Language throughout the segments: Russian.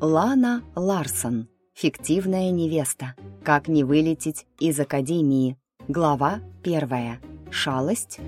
Лана Ларсон. Фиктивная невеста. Как не вылететь из академии. Глава первая. Шалость.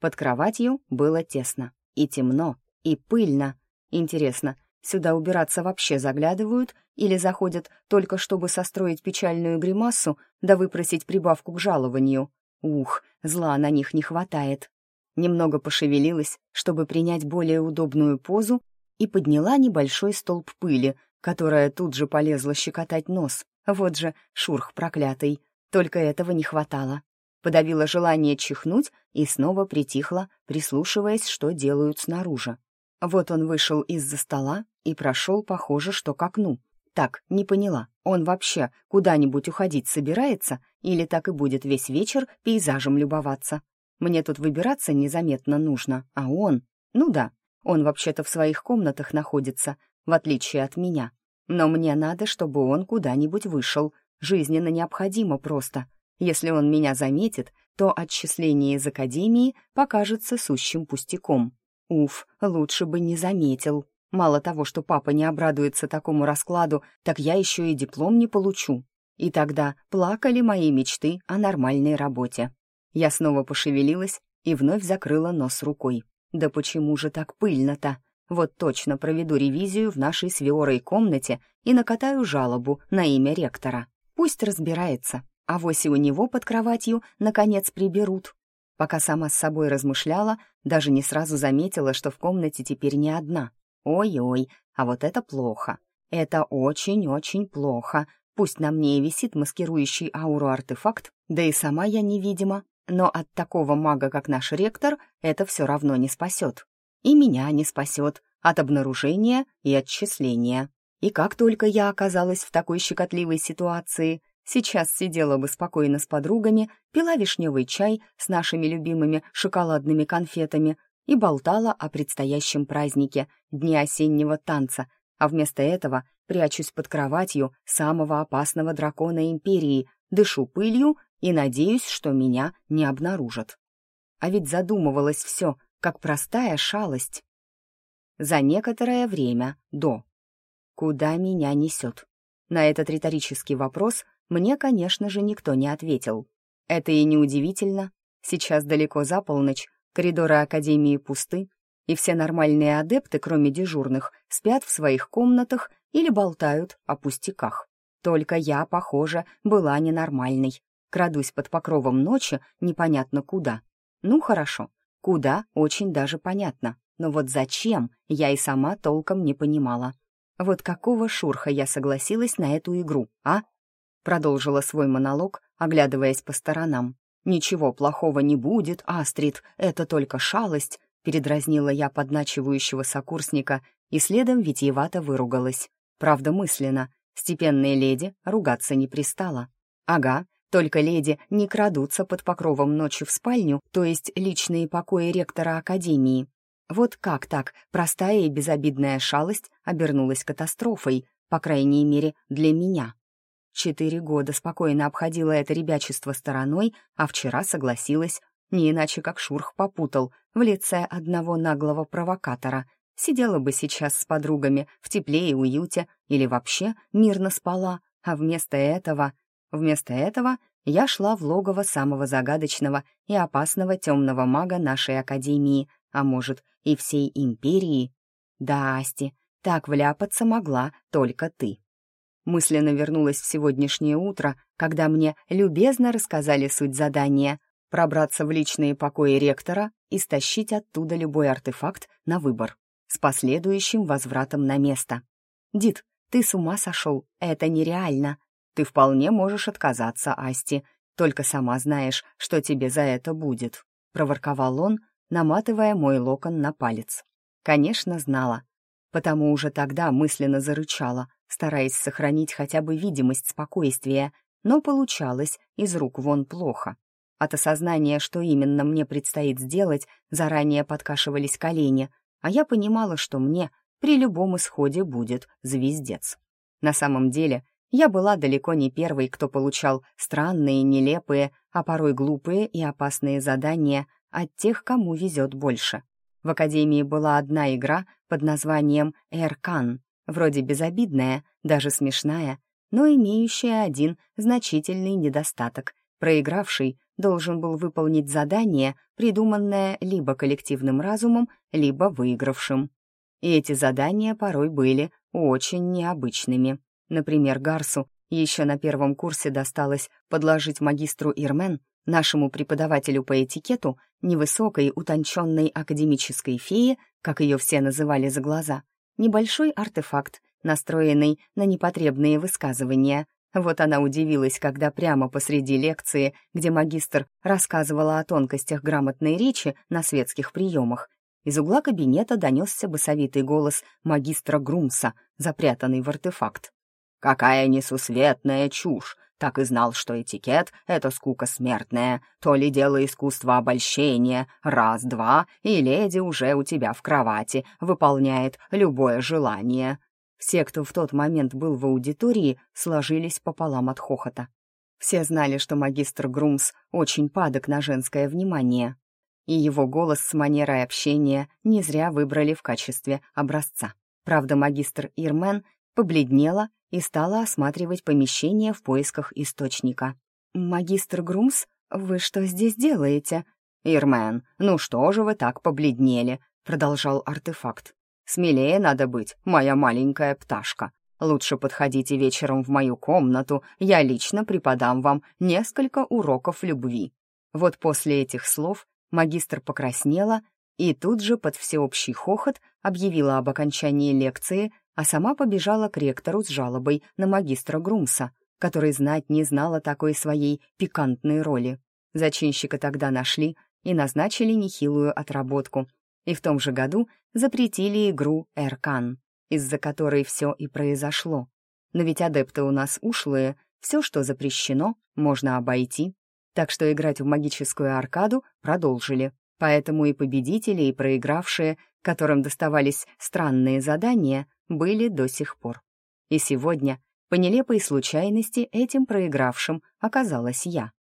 Под кроватью было тесно. И темно, и пыльно. Интересно, сюда убираться вообще заглядывают или заходят только чтобы состроить печальную гримасу да выпросить прибавку к жалованию? Ух, зла на них не хватает. Немного пошевелилась, чтобы принять более удобную позу, и подняла небольшой столб пыли, которая тут же полезла щекотать нос. Вот же шурх проклятый. Только этого не хватало. Подавила желание чихнуть и снова притихла, прислушиваясь, что делают снаружи. Вот он вышел из-за стола и прошел, похоже, что к окну. Так, не поняла, он вообще куда-нибудь уходить собирается или так и будет весь вечер пейзажем любоваться? Мне тут выбираться незаметно нужно, а он... Ну да, он вообще-то в своих комнатах находится, в отличие от меня. Но мне надо, чтобы он куда-нибудь вышел. Жизненно необходимо просто. Если он меня заметит, то отчисление из академии покажется сущим пустяком. Уф, лучше бы не заметил. Мало того, что папа не обрадуется такому раскладу, так я еще и диплом не получу. И тогда плакали мои мечты о нормальной работе. Я снова пошевелилась и вновь закрыла нос рукой. Да почему же так пыльно-то? Вот точно проведу ревизию в нашей с Виорой комнате и накатаю жалобу на имя ректора. Пусть разбирается, а вось и у него под кроватью наконец приберут. Пока сама с собой размышляла, даже не сразу заметила, что в комнате теперь не одна. Ой-ой, а вот это плохо. Это очень-очень плохо. Пусть на мне и висит маскирующий ауру артефакт, да и сама я невидима, но от такого мага, как наш ректор, это все равно не спасет. И меня не спасет от обнаружения и отчисления. И как только я оказалась в такой щекотливой ситуации, сейчас сидела бы спокойно с подругами, пила вишневый чай с нашими любимыми шоколадными конфетами и болтала о предстоящем празднике, дне осеннего танца, а вместо этого прячусь под кроватью самого опасного дракона Империи, дышу пылью и надеюсь, что меня не обнаружат. А ведь задумывалось все, как простая шалость. За некоторое время до. Куда меня несет? На этот риторический вопрос мне, конечно же, никто не ответил. Это и неудивительно. Сейчас далеко за полночь, коридоры Академии пусты, и все нормальные адепты, кроме дежурных, спят в своих комнатах или болтают о пустяках. Только я, похоже, была ненормальной. Крадусь под покровом ночи непонятно куда. Ну, хорошо, куда очень даже понятно. Но вот зачем, я и сама толком не понимала. Вот какого шурха я согласилась на эту игру, а? Продолжила свой монолог, оглядываясь по сторонам. «Ничего плохого не будет, Астрид, это только шалость», передразнила я подначивающего сокурсника и следом витиевато выругалась. Правда, мысленно. Степенной леди ругаться не пристала. Ага, только леди не крадутся под покровом ночи в спальню, то есть личные покои ректора Академии. Вот как так простая и безобидная шалость обернулась катастрофой, по крайней мере, для меня. Четыре года спокойно обходила это ребячество стороной, а вчера согласилась, не иначе как Шурх попутал в лице одного наглого провокатора. Сидела бы сейчас с подругами в тепле и уюте или вообще мирно спала, а вместо этого Вместо этого я шла в логово самого загадочного и опасного темного мага нашей академии, а может, и всей империи. Да, Асти, так вляпаться могла только ты. Мысленно вернулась в сегодняшнее утро, когда мне любезно рассказали суть задания — пробраться в личные покои ректора и стащить оттуда любой артефакт на выбор, с последующим возвратом на место. «Дид, ты с ума сошел, это нереально», ты вполне можешь отказаться, Асти, только сама знаешь, что тебе за это будет», — проворковал он, наматывая мой локон на палец. Конечно, знала, потому уже тогда мысленно зарычала, стараясь сохранить хотя бы видимость спокойствия, но получалось из рук вон плохо. От осознания, что именно мне предстоит сделать, заранее подкашивались колени, а я понимала, что мне при любом исходе будет звездец. На самом деле, я была далеко не первой, кто получал странные, нелепые, а порой глупые и опасные задания от тех, кому везет больше. В Академии была одна игра под названием «Эркан», вроде безобидная, даже смешная, но имеющая один значительный недостаток. Проигравший должен был выполнить задание, придуманное либо коллективным разумом, либо выигравшим. И эти задания порой были очень необычными. Например, Гарсу еще на первом курсе досталось подложить магистру Ирмен, нашему преподавателю по этикету, невысокой, утонченной академической фее, как ее все называли за глаза, небольшой артефакт, настроенный на непотребные высказывания. Вот она удивилась, когда прямо посреди лекции, где магистр рассказывала о тонкостях грамотной речи на светских приемах, из угла кабинета донесся басовитый голос магистра Грумса, запрятанный в артефакт. «Какая несусветная чушь! Так и знал, что этикет — это скука смертная, то ли дело искусства обольщения, раз-два, и леди уже у тебя в кровати, выполняет любое желание». Все, кто в тот момент был в аудитории, сложились пополам от хохота. Все знали, что магистр Грумс очень падок на женское внимание, и его голос с манерой общения не зря выбрали в качестве образца. Правда, магистр Ирмен побледнела и стала осматривать помещение в поисках источника. «Магистр Грумс, вы что здесь делаете?» «Ирмен, ну что же вы так побледнели?» — продолжал артефакт. «Смелее надо быть, моя маленькая пташка. Лучше подходите вечером в мою комнату, я лично преподам вам несколько уроков любви». Вот после этих слов Магистр покраснела и тут же под всеобщий хохот объявила об окончании лекции, а сама побежала к ректору с жалобой на магистра Грумса, который знать не знала такой своей пикантной роли. Зачинщика тогда нашли и назначили нехилую отработку, и в том же году запретили игру «Эркан», из-за которой все и произошло. Но ведь адепты у нас ушлые, все, что запрещено, можно обойти так что играть в магическую аркаду продолжили. Поэтому и победители, и проигравшие, которым доставались странные задания, были до сих пор. И сегодня, по нелепой случайности, этим проигравшим оказалась я.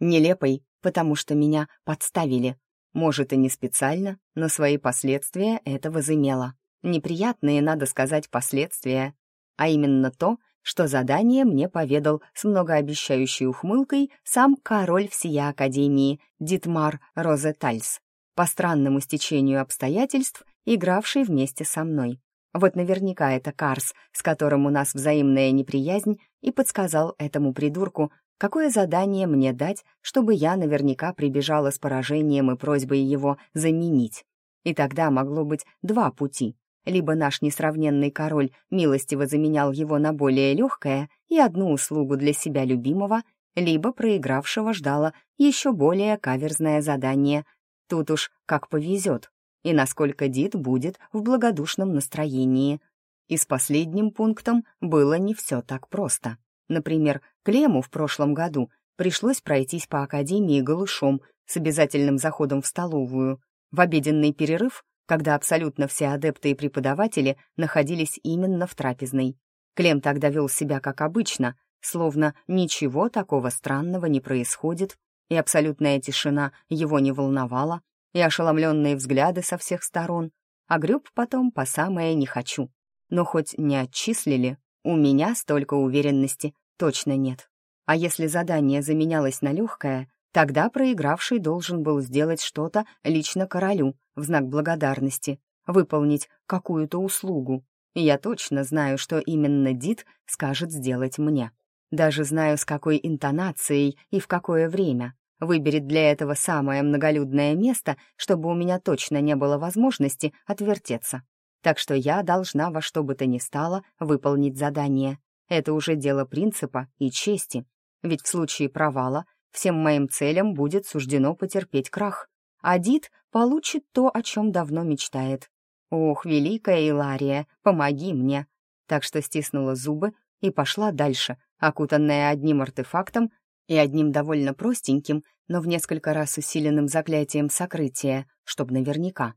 Нелепой, потому что меня подставили. Может, и не специально, но свои последствия это возымело. Неприятные, надо сказать, последствия. А именно то, что задание мне поведал с многообещающей ухмылкой сам король всея Академии Дитмар Розетальс, по странному стечению обстоятельств, игравший вместе со мной. Вот наверняка это Карс, с которым у нас взаимная неприязнь, и подсказал этому придурку, какое задание мне дать, чтобы я наверняка прибежала с поражением и просьбой его заменить. И тогда могло быть два пути. Либо наш несравненный король милостиво заменял его на более легкое и одну услугу для себя любимого, либо проигравшего ждало еще более каверзное задание. Тут уж как повезет, и насколько Дид будет в благодушном настроении. И с последним пунктом было не все так просто. Например, Клему в прошлом году пришлось пройтись по академии голышом с обязательным заходом в столовую. В обеденный перерыв когда абсолютно все адепты и преподаватели находились именно в трапезной. Клем тогда вел себя как обычно, словно ничего такого странного не происходит, и абсолютная тишина его не волновала, и ошеломленные взгляды со всех сторон, а греб потом по самое «не хочу». Но хоть не отчислили, у меня столько уверенности точно нет. А если задание заменялось на легкое, Тогда проигравший должен был сделать что-то лично королю в знак благодарности, выполнить какую-то услугу. И я точно знаю, что именно Дид скажет сделать мне. Даже знаю, с какой интонацией и в какое время. Выберет для этого самое многолюдное место, чтобы у меня точно не было возможности отвертеться. Так что я должна во что бы то ни стало выполнить задание. Это уже дело принципа и чести. Ведь в случае провала Всем моим целям будет суждено потерпеть крах. А Дид получит то, о чем давно мечтает. «Ох, великая Илария, помоги мне!» Так что стиснула зубы и пошла дальше, окутанная одним артефактом и одним довольно простеньким, но в несколько раз усиленным заклятием сокрытия, чтоб наверняка.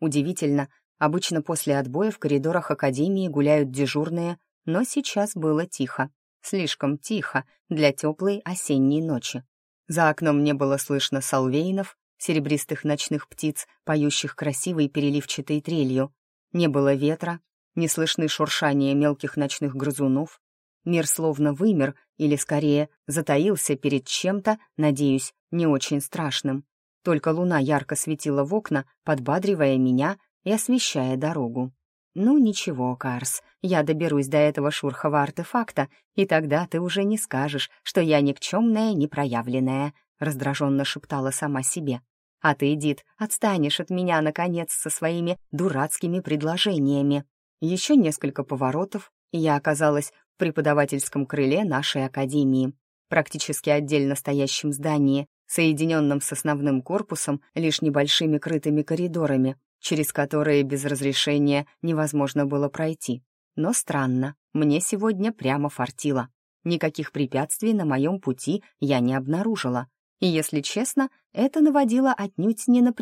Удивительно, обычно после отбоя в коридорах Академии гуляют дежурные, но сейчас было тихо. Слишком тихо для теплой осенней ночи. За окном не было слышно салвейнов, серебристых ночных птиц, поющих красивой переливчатой трелью. Не было ветра, не слышны шуршания мелких ночных грызунов. Мир словно вымер, или, скорее, затаился перед чем-то, надеюсь, не очень страшным. Только луна ярко светила в окна, подбадривая меня и освещая дорогу. «Ну ничего, Карс, я доберусь до этого шурхова артефакта, и тогда ты уже не скажешь, что я никчемная, непроявленная», — раздраженно шептала сама себе. «А ты, Дид, отстанешь от меня, наконец, со своими дурацкими предложениями». Еще несколько поворотов, и я оказалась в преподавательском крыле нашей академии, практически отдельно стоящем здании, соединенном с основным корпусом лишь небольшими крытыми коридорами, через которые без разрешения невозможно было пройти. Но странно, мне сегодня прямо фартило. Никаких препятствий на моем пути я не обнаружила. И, если честно, это наводило отнюдь не на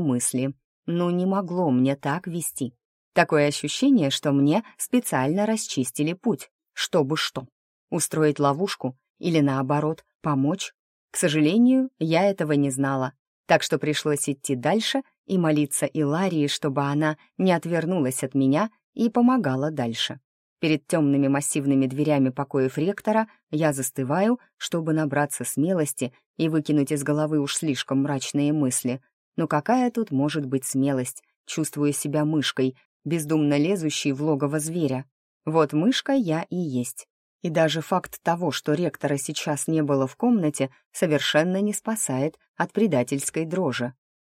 мысли. Ну, не могло мне так вести. Такое ощущение, что мне специально расчистили путь, чтобы что. Устроить ловушку или, наоборот, помочь? К сожалению, я этого не знала, так что пришлось идти дальше и молиться Иларии, чтобы она не отвернулась от меня и помогала дальше. Перед темными массивными дверями покоев ректора я застываю, чтобы набраться смелости и выкинуть из головы уж слишком мрачные мысли. Но какая тут может быть смелость, чувствуя себя мышкой, бездумно лезущей в логово зверя? Вот мышка я и есть. И даже факт того, что ректора сейчас не было в комнате, совершенно не спасает от предательской дрожи.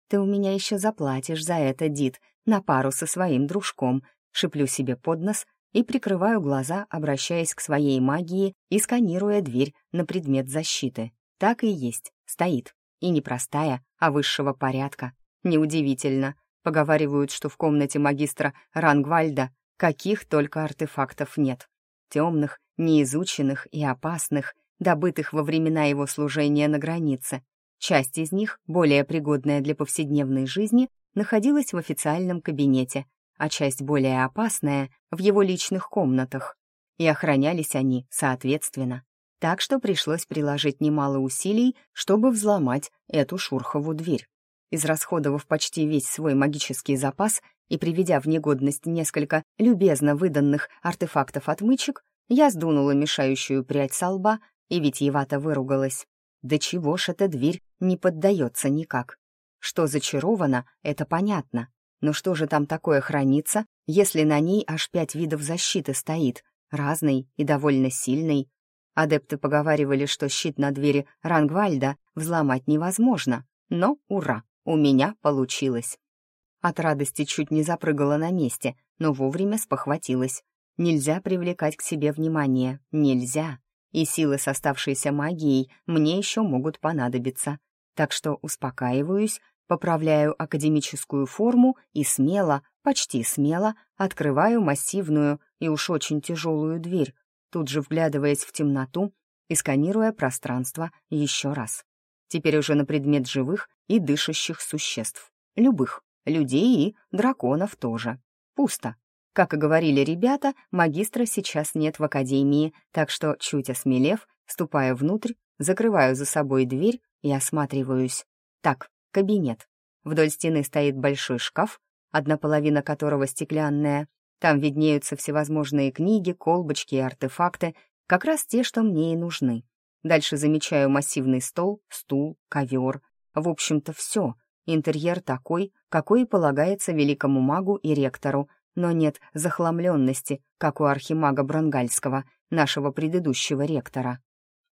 «Ты у меня еще заплатишь за это, Дид, на пару со своим дружком», шиплю себе под нос и прикрываю глаза, обращаясь к своей магии и сканируя дверь на предмет защиты. Так и есть, стоит. И не простая, а высшего порядка. Неудивительно. Поговаривают, что в комнате магистра Рангвальда каких только артефактов нет. Темных, неизученных и опасных, добытых во времена его служения на границе, Часть из них, более пригодная для повседневной жизни, находилась в официальном кабинете, а часть более опасная — в его личных комнатах. И охранялись они соответственно. Так что пришлось приложить немало усилий, чтобы взломать эту шурхову дверь. Израсходовав почти весь свой магический запас и приведя в негодность несколько любезно выданных артефактов-отмычек, я сдунула мешающую прядь со лба и витьевато выругалась. Да чего ж эта дверь не поддается никак? Что зачаровано, это понятно. Но что же там такое хранится, если на ней аж пять видов защиты стоит, разный и довольно сильный? Адепты поговаривали, что щит на двери Рангвальда взломать невозможно. Но, ура, у меня получилось. От радости чуть не запрыгала на месте, но вовремя спохватилась. Нельзя привлекать к себе внимание, нельзя и силы с оставшейся магией мне еще могут понадобиться. Так что успокаиваюсь, поправляю академическую форму и смело, почти смело, открываю массивную и уж очень тяжелую дверь, тут же вглядываясь в темноту и сканируя пространство еще раз. Теперь уже на предмет живых и дышащих существ. Любых, людей и драконов тоже. Пусто. Как и говорили ребята, магистра сейчас нет в академии, так что, чуть осмелев, ступаю внутрь, закрываю за собой дверь и осматриваюсь. Так, кабинет. Вдоль стены стоит большой шкаф, одна половина которого стеклянная. Там виднеются всевозможные книги, колбочки и артефакты, как раз те, что мне и нужны. Дальше замечаю массивный стол, стул, ковер. В общем-то, все. Интерьер такой, какой и полагается великому магу и ректору, но нет захламленности, как у архимага Бронгальского, нашего предыдущего ректора.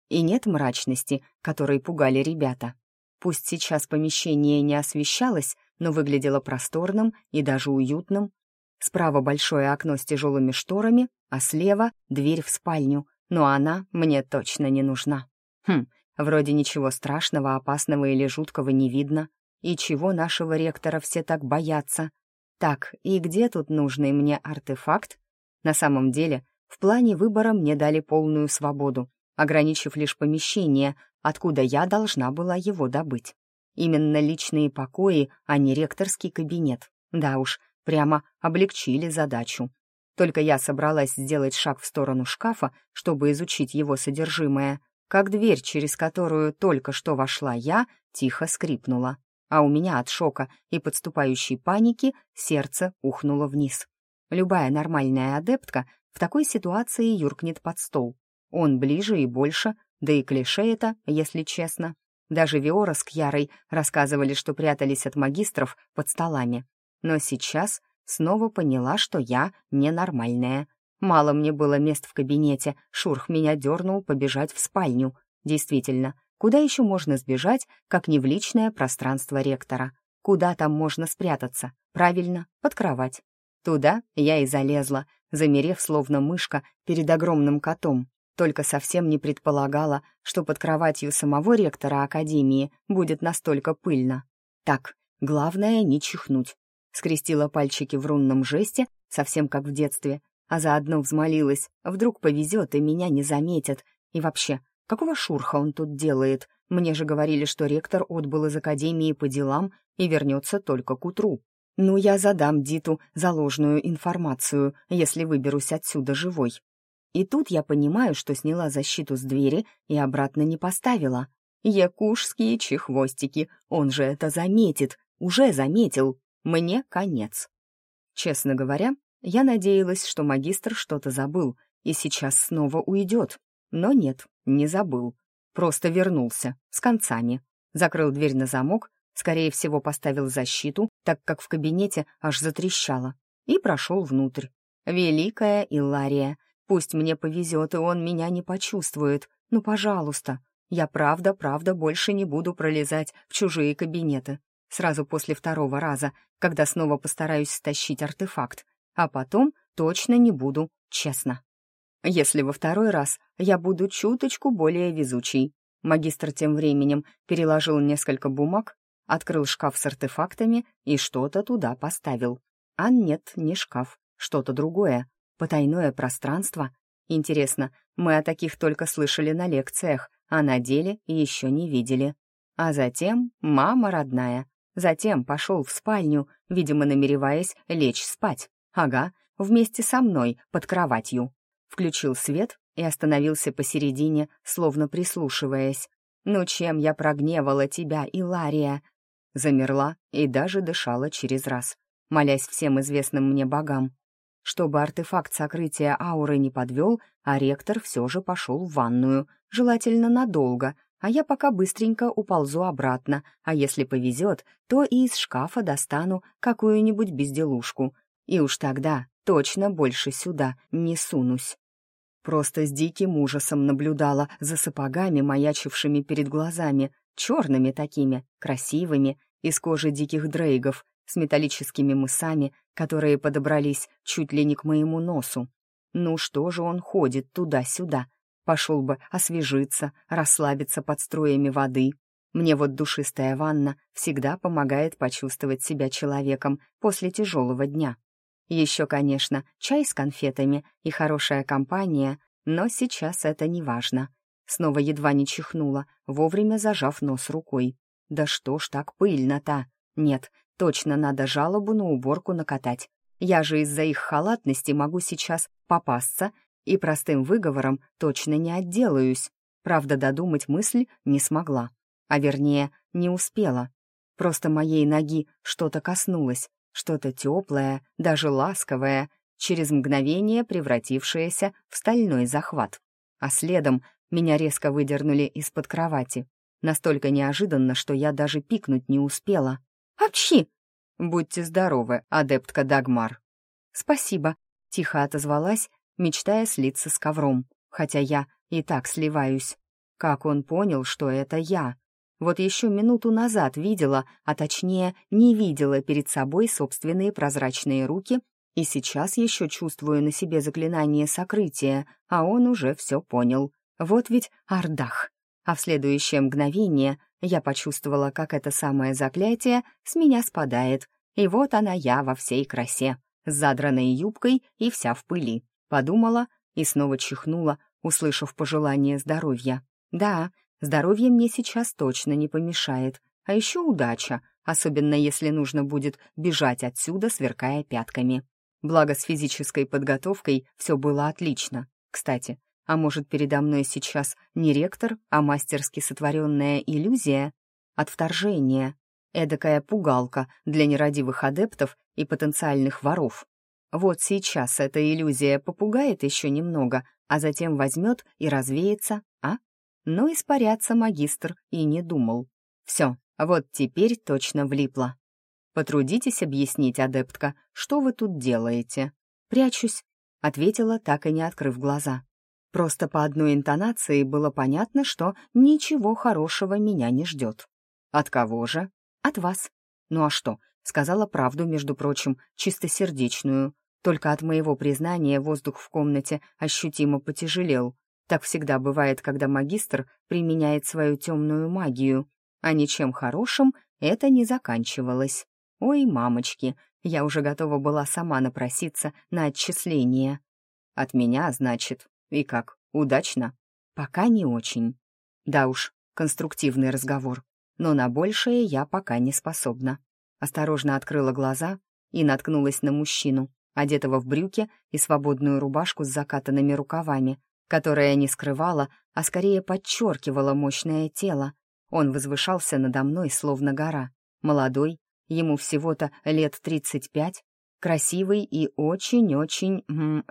И нет мрачности, которой пугали ребята. Пусть сейчас помещение не освещалось, но выглядело просторным и даже уютным. Справа большое окно с тяжелыми шторами, а слева — дверь в спальню, но она мне точно не нужна. Хм, вроде ничего страшного, опасного или жуткого не видно. И чего нашего ректора все так боятся? Так, и где тут нужный мне артефакт? На самом деле, в плане выбора мне дали полную свободу, ограничив лишь помещение, откуда я должна была его добыть. Именно личные покои, а не ректорский кабинет. Да уж, прямо облегчили задачу. Только я собралась сделать шаг в сторону шкафа, чтобы изучить его содержимое, как дверь, через которую только что вошла я, тихо скрипнула. А у меня от шока и подступающей паники сердце ухнуло вниз. Любая нормальная адептка в такой ситуации юркнет под стол. Он ближе и больше, да и клише это, если честно. Даже Виора с Кьярой рассказывали, что прятались от магистров под столами. Но сейчас снова поняла, что я ненормальная. Мало мне было мест в кабинете, Шурх меня дернул побежать в спальню. Действительно, куда еще можно сбежать, как не в личное пространство ректора? Куда там можно спрятаться? Правильно, под кровать. Туда я и залезла, замерев словно мышка перед огромным котом. Только совсем не предполагала, что под кроватью самого ректора Академии будет настолько пыльно. Так, главное не чихнуть. Скрестила пальчики в рунном жесте, совсем как в детстве, а заодно взмолилась, вдруг повезет и меня не заметят. И вообще, какого шурха он тут делает? Мне же говорили, что ректор отбыл из академии по делам и вернется только к утру. Ну, я задам Диту заложную информацию, если выберусь отсюда живой. И тут я понимаю, что сняла защиту с двери и обратно не поставила. Якушские чехвостики, он же это заметит, уже заметил. Мне конец. Честно говоря, я надеялась, что магистр что-то забыл и сейчас снова уйдет. Но нет, не забыл. Просто вернулся, с концами. Закрыл дверь на замок, скорее всего, поставил защиту, так как в кабинете аж затрещало, и прошел внутрь. Великая Илария. Пусть мне повезет, и он меня не почувствует. Ну, пожалуйста. Я правда-правда больше не буду пролезать в чужие кабинеты. Сразу после второго раза, когда снова постараюсь стащить артефакт а потом точно не буду, честно. Если во второй раз я буду чуточку более везучий. Магистр тем временем переложил несколько бумаг, открыл шкаф с артефактами и что-то туда поставил. А нет, не шкаф, что-то другое, потайное пространство. Интересно, мы о таких только слышали на лекциях, а на деле еще не видели. А затем мама родная. Затем пошел в спальню, видимо, намереваясь лечь спать. Ага, вместе со мной, под кроватью. Включил свет и остановился посередине, словно прислушиваясь. «Ну чем я прогневала тебя, Илария?» Замерла и даже дышала через раз, молясь всем известным мне богам. Чтобы артефакт сокрытия ауры не подвел, а ректор все же пошел в ванную, желательно надолго, а я пока быстренько уползу обратно, а если повезет, то и из шкафа достану какую-нибудь безделушку — и уж тогда точно больше сюда не сунусь. Просто с диким ужасом наблюдала за сапогами, маячившими перед глазами, черными такими, красивыми, из кожи диких дрейгов, с металлическими мысами, которые подобрались чуть ли не к моему носу. Ну что же он ходит туда-сюда? Пошел бы освежиться, расслабиться под струями воды. Мне вот душистая ванна всегда помогает почувствовать себя человеком после тяжелого дня. Еще, конечно, чай с конфетами и хорошая компания, но сейчас это не важно. Снова едва не чихнула, вовремя зажав нос рукой. Да что ж так пыльно-то? Нет, точно надо жалобу на уборку накатать. Я же из-за их халатности могу сейчас попасться и простым выговором точно не отделаюсь. Правда, додумать мысль не смогла. А вернее, не успела. Просто моей ноги что-то коснулось, что-то теплое, даже ласковое, через мгновение превратившееся в стальной захват. А следом меня резко выдернули из-под кровати. Настолько неожиданно, что я даже пикнуть не успела. «Апчхи!» «Будьте здоровы, адептка Дагмар!» «Спасибо», — тихо отозвалась, мечтая слиться с ковром, хотя я и так сливаюсь. Как он понял, что это я? Вот еще минуту назад видела, а точнее не видела перед собой собственные прозрачные руки, и сейчас еще чувствую на себе заклинание сокрытия, а он уже все понял. Вот ведь Ардах. А в следующее мгновение я почувствовала, как это самое заклятие с меня спадает, и вот она я во всей красе, с задранной юбкой и вся в пыли. Подумала и снова чихнула, услышав пожелание здоровья. Да, Здоровье мне сейчас точно не помешает, а еще удача, особенно если нужно будет бежать отсюда, сверкая пятками. Благо, с физической подготовкой все было отлично. Кстати, а может, передо мной сейчас не ректор, а мастерски сотворенная иллюзия? От вторжения. эдакая пугалка для нерадивых адептов и потенциальных воров. Вот сейчас эта иллюзия попугает еще немного, а затем возьмет и развеется? Но испаряться магистр и не думал. Все, вот теперь точно влипло. Потрудитесь объяснить, адептка, что вы тут делаете. Прячусь, ответила, так и не открыв глаза. Просто по одной интонации было понятно, что ничего хорошего меня не ждет. От кого же? От вас. Ну а что? Сказала правду, между прочим, чистосердечную. Только от моего признания воздух в комнате ощутимо потяжелел. Так всегда бывает, когда магистр применяет свою темную магию, а ничем хорошим это не заканчивалось. Ой, мамочки, я уже готова была сама напроситься на отчисление. От меня, значит, и как, удачно? Пока не очень. Да уж, конструктивный разговор, но на большее я пока не способна. Осторожно открыла глаза и наткнулась на мужчину, одетого в брюки и свободную рубашку с закатанными рукавами, которая не скрывала, а скорее подчеркивала мощное тело. Он возвышался надо мной, словно гора. Молодой, ему всего-то лет тридцать пять, красивый и очень-очень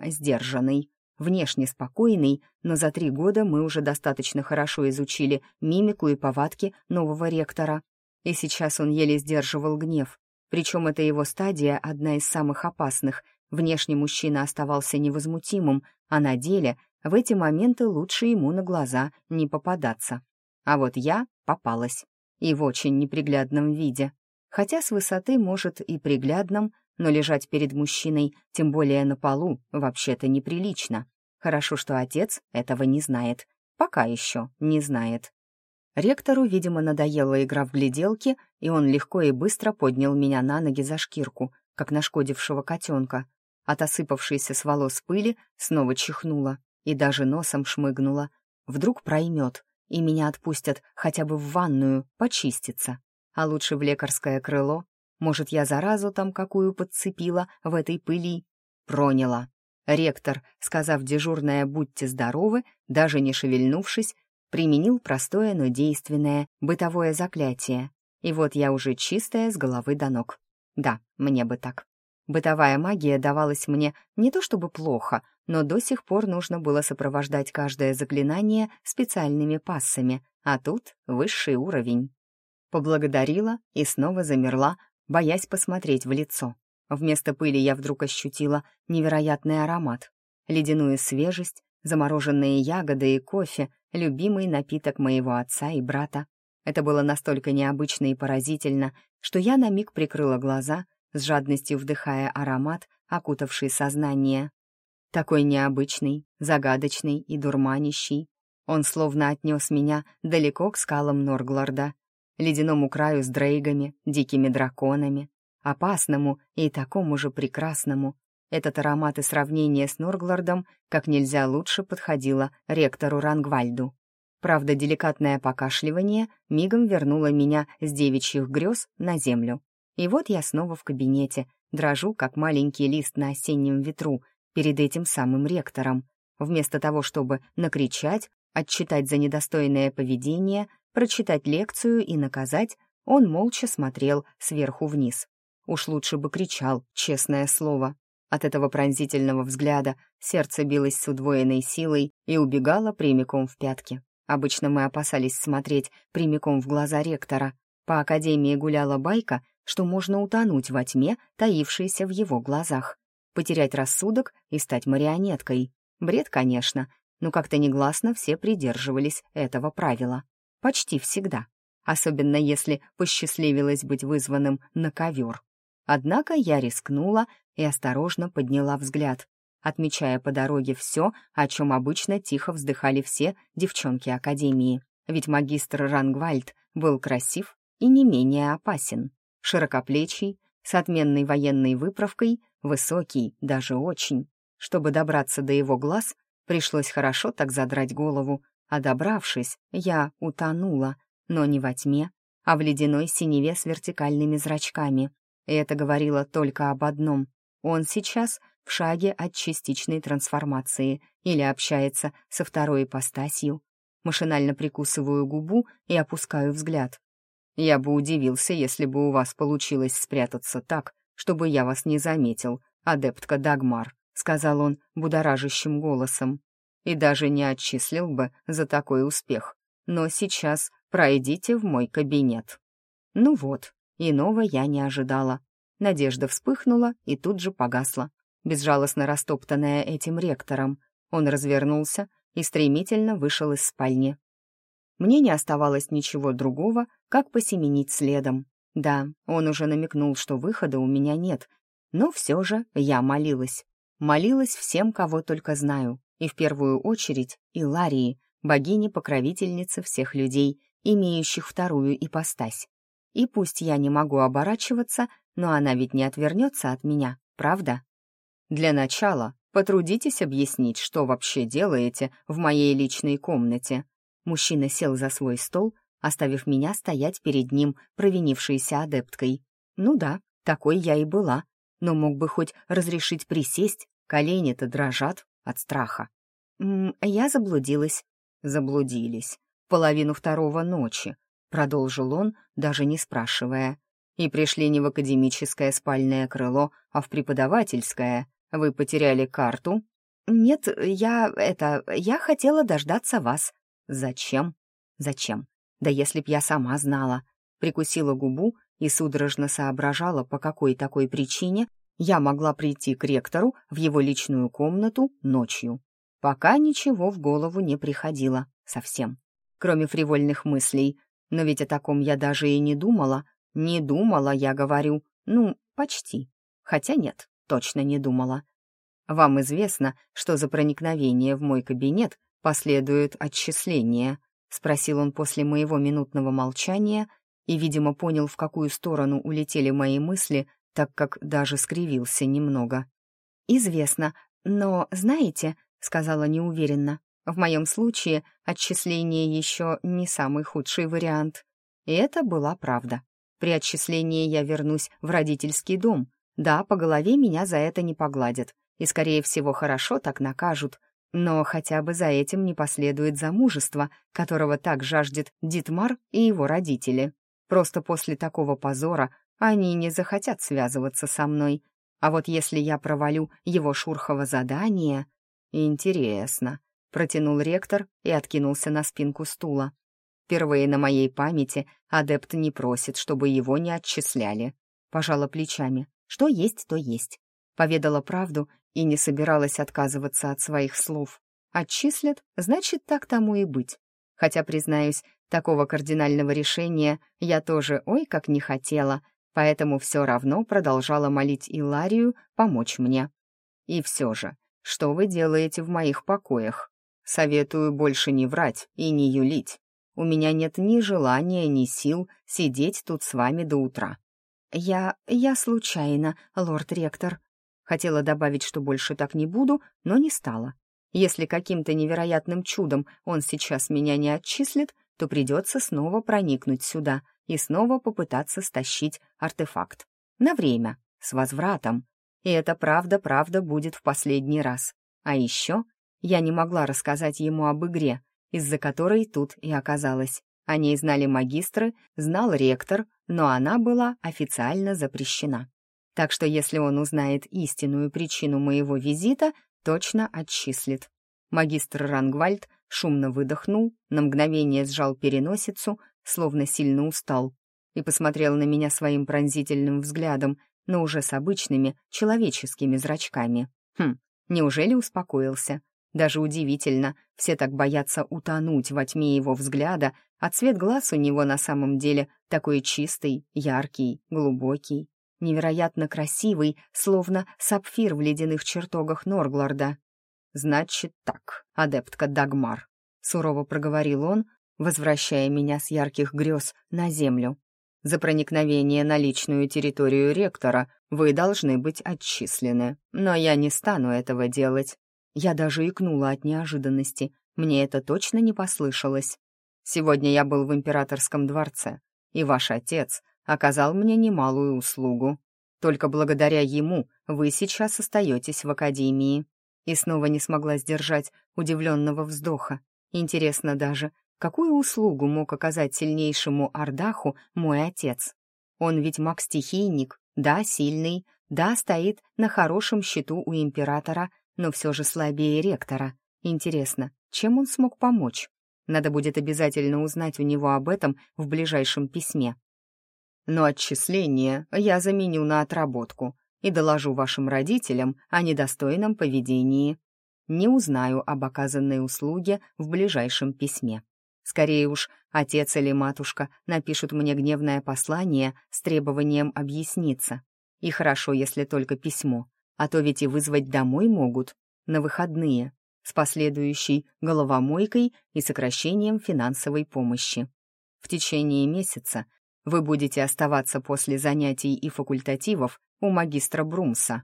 сдержанный. Внешне спокойный, но за три года мы уже достаточно хорошо изучили мимику и повадки нового ректора. И сейчас он еле сдерживал гнев. Причем эта его стадия одна из самых опасных — Внешне мужчина оставался невозмутимым, а на деле в эти моменты лучше ему на глаза не попадаться. А вот я попалась. И в очень неприглядном виде. Хотя с высоты, может, и приглядном, но лежать перед мужчиной, тем более на полу, вообще-то неприлично. Хорошо, что отец этого не знает. Пока еще не знает. Ректору, видимо, надоела игра в гляделки, и он легко и быстро поднял меня на ноги за шкирку, как нашкодившего котенка. От осыпавшейся с волос пыли снова чихнула и даже носом шмыгнула. Вдруг проймет, и меня отпустят хотя бы в ванную почиститься. А лучше в лекарское крыло. Может, я заразу там какую подцепила в этой пыли? Проняла. Ректор, сказав дежурное «будьте здоровы», даже не шевельнувшись, применил простое, но действенное бытовое заклятие. И вот я уже чистая с головы до ног. Да, мне бы так. Бытовая магия давалась мне не то чтобы плохо, но до сих пор нужно было сопровождать каждое заклинание специальными пассами, а тут высший уровень. Поблагодарила и снова замерла, боясь посмотреть в лицо. Вместо пыли я вдруг ощутила невероятный аромат, ледяную свежесть, замороженные ягоды и кофе, любимый напиток моего отца и брата. Это было настолько необычно и поразительно, что я на миг прикрыла глаза — с жадностью вдыхая аромат, окутавший сознание. Такой необычный, загадочный и дурманящий. Он словно отнес меня далеко к скалам Норглорда, ледяному краю с дрейгами, дикими драконами, опасному и такому же прекрасному. Этот аромат и сравнение с Норглордом как нельзя лучше подходило ректору Рангвальду. Правда, деликатное покашливание мигом вернуло меня с девичьих грез на землю. И вот я снова в кабинете, дрожу, как маленький лист на осеннем ветру, перед этим самым ректором. Вместо того, чтобы накричать, отчитать за недостойное поведение, прочитать лекцию и наказать, он молча смотрел сверху вниз. Уж лучше бы кричал, честное слово. От этого пронзительного взгляда сердце билось с удвоенной силой и убегало прямиком в пятки. Обычно мы опасались смотреть прямиком в глаза ректора. По академии гуляла байка, что можно утонуть во тьме, таившейся в его глазах, потерять рассудок и стать марионеткой. Бред, конечно, но как-то негласно все придерживались этого правила. Почти всегда. Особенно если посчастливилось быть вызванным на ковер. Однако я рискнула и осторожно подняла взгляд, отмечая по дороге все, о чем обычно тихо вздыхали все девчонки Академии. Ведь магистр Рангвальд был красив и не менее опасен широкоплечий, с отменной военной выправкой, высокий, даже очень. Чтобы добраться до его глаз, пришлось хорошо так задрать голову, а добравшись, я утонула, но не во тьме, а в ледяной синеве с вертикальными зрачками. И это говорило только об одном. Он сейчас в шаге от частичной трансформации или общается со второй ипостасью. Машинально прикусываю губу и опускаю взгляд. Я бы удивился, если бы у вас получилось спрятаться так, чтобы я вас не заметил, адептка Дагмар», — сказал он будоражащим голосом. «И даже не отчислил бы за такой успех. Но сейчас пройдите в мой кабинет». Ну вот, иного я не ожидала. Надежда вспыхнула и тут же погасла, безжалостно растоптанная этим ректором. Он развернулся и стремительно вышел из спальни. Мне не оставалось ничего другого, как посеменить следом. Да, он уже намекнул, что выхода у меня нет, но все же я молилась. Молилась всем, кого только знаю, и в первую очередь Иларии, богини-покровительницы всех людей, имеющих вторую ипостась. И пусть я не могу оборачиваться, но она ведь не отвернется от меня, правда? Для начала потрудитесь объяснить, что вообще делаете в моей личной комнате, Мужчина сел за свой стол, оставив меня стоять перед ним, провинившейся адепткой. Ну да, такой я и была, но мог бы хоть разрешить присесть, колени-то дрожат от страха. М -м, я заблудилась. Заблудились. Половину второго ночи, продолжил он, даже не спрашивая. И пришли не в академическое спальное крыло, а в преподавательское. Вы потеряли карту? Нет, я это, я хотела дождаться вас, Зачем? Зачем? Да если б я сама знала. Прикусила губу и судорожно соображала, по какой такой причине я могла прийти к ректору в его личную комнату ночью. Пока ничего в голову не приходило совсем, кроме фривольных мыслей. Но ведь о таком я даже и не думала. Не думала, я говорю. Ну, почти. Хотя нет, точно не думала. Вам известно, что за проникновение в мой кабинет последует отчисление?» — спросил он после моего минутного молчания и, видимо, понял, в какую сторону улетели мои мысли, так как даже скривился немного. «Известно, но, знаете, — сказала неуверенно, — в моем случае отчисление еще не самый худший вариант. И это была правда. При отчислении я вернусь в родительский дом. Да, по голове меня за это не погладят, и, скорее всего, хорошо так накажут, но хотя бы за этим не последует замужество, которого так жаждет Дитмар и его родители. Просто после такого позора они не захотят связываться со мной. А вот если я провалю его шурхово задание... Интересно. Протянул ректор и откинулся на спинку стула. Впервые на моей памяти адепт не просит, чтобы его не отчисляли. Пожала плечами. Что есть, то есть. Поведала правду и не собиралась отказываться от своих слов. Отчислят, значит, так тому и быть. Хотя, признаюсь, такого кардинального решения я тоже ой как не хотела, поэтому все равно продолжала молить Иларию помочь мне. И все же, что вы делаете в моих покоях? Советую больше не врать и не юлить. У меня нет ни желания, ни сил сидеть тут с вами до утра. Я... я случайно, лорд-ректор, Хотела добавить, что больше так не буду, но не стала. Если каким-то невероятным чудом он сейчас меня не отчислит, то придется снова проникнуть сюда и снова попытаться стащить артефакт. На время, с возвратом. И это правда-правда будет в последний раз. А еще я не могла рассказать ему об игре, из-за которой тут и оказалась. О ней знали магистры, знал ректор, но она была официально запрещена. Так что если он узнает истинную причину моего визита, точно отчислит. Магистр Рангвальд шумно выдохнул, на мгновение сжал переносицу, словно сильно устал, и посмотрел на меня своим пронзительным взглядом, но уже с обычными человеческими зрачками. Хм, неужели успокоился? Даже удивительно, все так боятся утонуть во тьме его взгляда, а цвет глаз у него на самом деле такой чистый, яркий, глубокий невероятно красивый, словно сапфир в ледяных чертогах Норгларда. «Значит так, адептка Дагмар», — сурово проговорил он, возвращая меня с ярких грез на землю. «За проникновение на личную территорию ректора вы должны быть отчислены, но я не стану этого делать». Я даже икнула от неожиданности, мне это точно не послышалось. Сегодня я был в императорском дворце, и ваш отец оказал мне немалую услугу. Только благодаря ему вы сейчас остаетесь в академии». И снова не смогла сдержать удивленного вздоха. Интересно даже, Какую услугу мог оказать сильнейшему Ардаху мой отец? Он ведь маг-стихийник, да, сильный, да, стоит на хорошем счету у императора, но все же слабее ректора. Интересно, чем он смог помочь? Надо будет обязательно узнать у него об этом в ближайшем письме. Но отчисление я заменю на отработку и доложу вашим родителям о недостойном поведении. Не узнаю об оказанной услуге в ближайшем письме. Скорее уж, отец или матушка напишут мне гневное послание с требованием объясниться. И хорошо, если только письмо, а то ведь и вызвать домой могут, на выходные, с последующей головомойкой и сокращением финансовой помощи. В течение месяца вы будете оставаться после занятий и факультативов у магистра Брумса.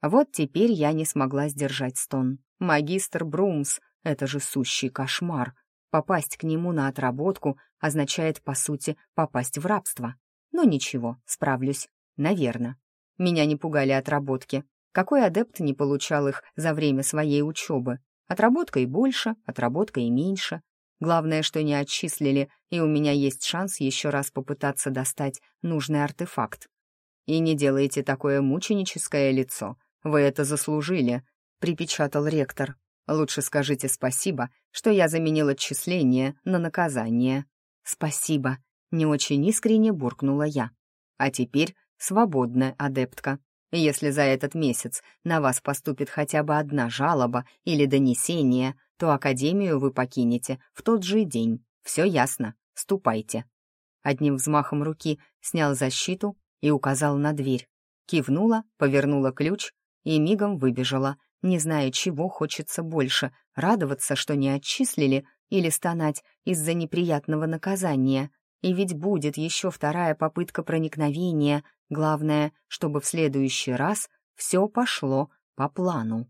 Вот теперь я не смогла сдержать стон. Магистр Брумс — это же сущий кошмар. Попасть к нему на отработку означает, по сути, попасть в рабство. Но ничего, справлюсь. Наверное. Меня не пугали отработки. Какой адепт не получал их за время своей учебы? Отработка и больше, отработка и меньше. Главное, что не отчислили, и у меня есть шанс еще раз попытаться достать нужный артефакт. И не делайте такое мученическое лицо. Вы это заслужили, — припечатал ректор. Лучше скажите спасибо, что я заменил отчисление на наказание. Спасибо, не очень искренне буркнула я. А теперь свободная адептка. Если за этот месяц на вас поступит хотя бы одна жалоба или донесение, то Академию вы покинете в тот же день. Все ясно, ступайте. Одним взмахом руки снял защиту и указал на дверь. Кивнула, повернула ключ и мигом выбежала, не зная, чего хочется больше — радоваться, что не отчислили, или стонать из-за неприятного наказания. И ведь будет еще вторая попытка проникновения. Главное, чтобы в следующий раз все пошло по плану.